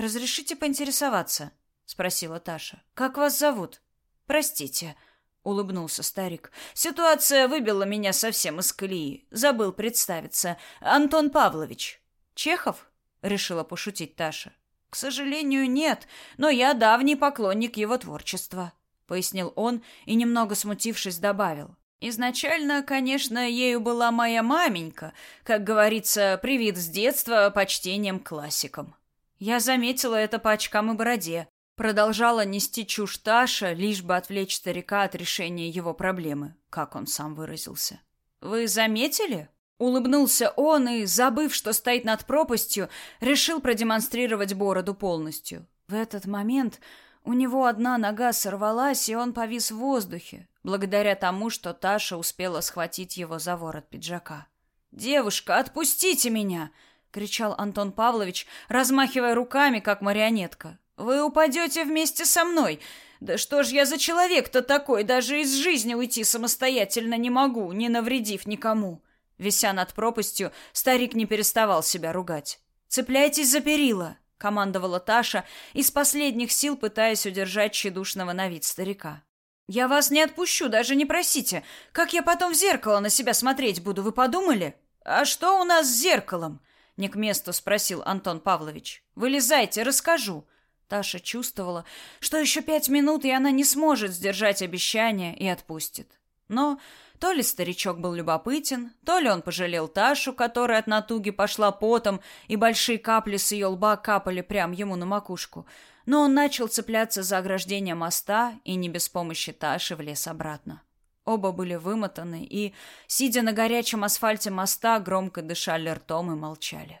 разрешите поинтересоваться?» — спросила Таша. «Как вас зовут?» «Простите», — улыбнулся старик. «Ситуация выбила меня совсем из колеи. Забыл представиться. Антон Павлович». «Чехов?» — решила пошутить Таша. «К сожалению, нет, но я давний поклонник его творчества», — пояснил он и, немного смутившись, добавил. «Изначально, конечно, ею была моя маменька, как говорится, привит с детства почтением к классикам. Я заметила это по очкам и бороде, Продолжала нести чушь Таша, лишь бы отвлечь старика от решения его проблемы, как он сам выразился. «Вы заметили?» Улыбнулся он и, забыв, что стоит над пропастью, решил продемонстрировать бороду полностью. В этот момент у него одна нога сорвалась, и он повис в воздухе, благодаря тому, что Таша успела схватить его за ворот пиджака. «Девушка, отпустите меня!» — кричал Антон Павлович, размахивая руками, как марионетка. Вы упадете вместе со мной. Да что ж я за человек-то такой, даже из жизни уйти самостоятельно не могу, не навредив никому. Вися над пропастью, старик не переставал себя ругать. Цепляйтесь за перила, командовала Таша, из последних сил пытаясь удержать тщедушного на вид старика. Я вас не отпущу, даже не просите. Как я потом в зеркало на себя смотреть буду, вы подумали? А что у нас с зеркалом? Не к месту спросил Антон Павлович. Вылезайте, расскажу. Таша чувствовала, что еще пять минут, и она не сможет сдержать обещание и отпустит. Но то ли старичок был любопытен, то ли он пожалел Ташу, которая от натуги пошла потом, и большие капли с ее лба капали прямо ему на макушку. Но он начал цепляться за ограждение моста и не без помощи Таши влез обратно. Оба были вымотаны и, сидя на горячем асфальте моста, громко дышали ртом и молчали.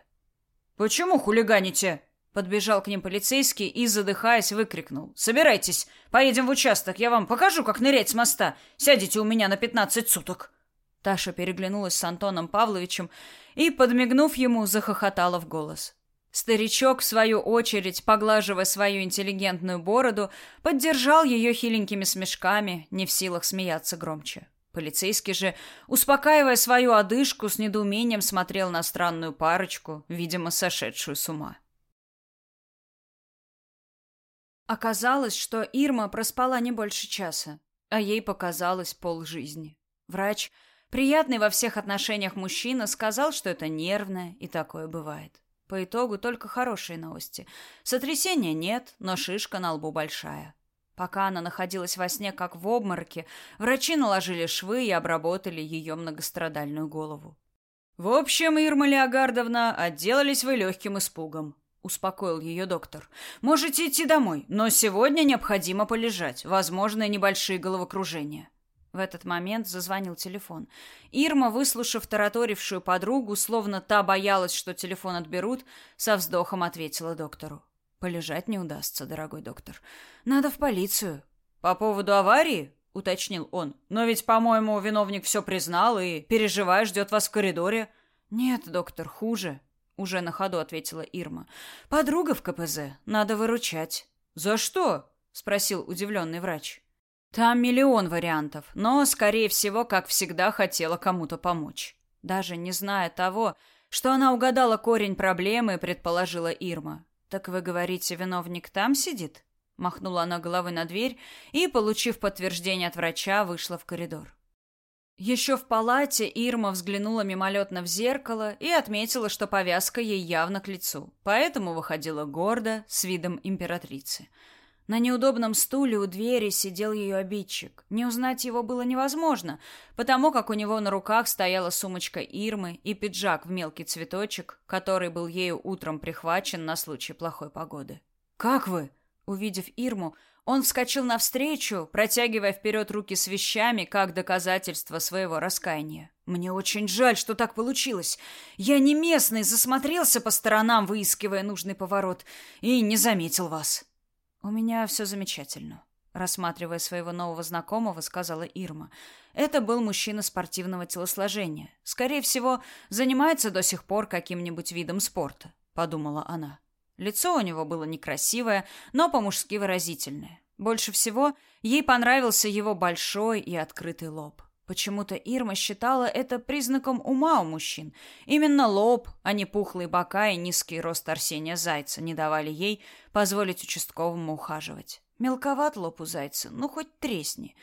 «Почему хулиганите?» Подбежал к ним полицейский и, задыхаясь, выкрикнул. «Собирайтесь, поедем в участок, я вам покажу, как нырять с моста. Сядете у меня на пятнадцать суток». Таша переглянулась с Антоном Павловичем и, подмигнув ему, захохотала в голос. Старичок, в свою очередь, поглаживая свою интеллигентную бороду, поддержал ее хиленькими смешками, не в силах смеяться громче. Полицейский же, успокаивая свою одышку, с недоумением смотрел на странную парочку, видимо, сошедшую с ума. Оказалось, что Ирма проспала не больше часа, а ей показалось полжизни. Врач, приятный во всех отношениях мужчина, сказал, что это нервное, и такое бывает. По итогу только хорошие новости. Сотрясения нет, но шишка на лбу большая. Пока она находилась во сне как в обмороке, врачи наложили швы и обработали ее многострадальную голову. «В общем, Ирма Леогардовна, отделались вы легким испугом», успокоил ее доктор. Можете идти домой, но сегодня необходимо полежать, возможно, небольшие головокружения. В этот момент зазвонил телефон. Ирма, выслушав тараторившую подругу, словно та боялась, что телефон отберут, со вздохом ответила доктору: "Полежать не удастся, дорогой доктор. Надо в полицию". "По поводу аварии?" уточнил он. "Но ведь, по-моему, виновник все признал и, переживая, ждет вас в коридоре". "Нет, доктор, хуже", уже на ходу ответила Ирма. Подруга в КПЗ, надо выручать. За что? спросил удивленный врач. Там миллион вариантов, но, скорее всего, как всегда, хотела кому-то помочь. Даже не зная того, что она угадала корень проблемы, предположила Ирма. Так вы говорите, виновник там сидит? Махнула она головой на дверь и, получив подтверждение от врача, вышла в коридор. Еще в палате Ирма взглянула мимолетно в зеркало и отметила, что повязка ей явно к лицу, поэтому выходила гордо, с видом императрицы. На неудобном стуле у двери сидел ее обидчик. Не узнать его было невозможно, потому как у него на руках стояла сумочка Ирмы и пиджак в мелкий цветочек, который был ею утром прихвачен на случай плохой погоды. «Как вы?» Увидев Ирму, он вскочил навстречу, протягивая вперед руки с вещами, как доказательство своего раскаяния. «Мне очень жаль, что так получилось. Я не местный, засмотрелся по сторонам, выискивая нужный поворот, и не заметил вас». «У меня все замечательно», — рассматривая своего нового знакомого, сказала Ирма. «Это был мужчина спортивного телосложения. Скорее всего, занимается до сих пор каким-нибудь видом спорта», — подумала она. Лицо у него было некрасивое, но по-мужски выразительное. Больше всего ей понравился его большой и открытый лоб. Почему-то Ирма считала это признаком ума у мужчин. Именно лоб, а не пухлые бока и низкий рост Арсения Зайца не давали ей позволить участковому ухаживать. Мелковат лоб у Зайца, ну хоть тресни.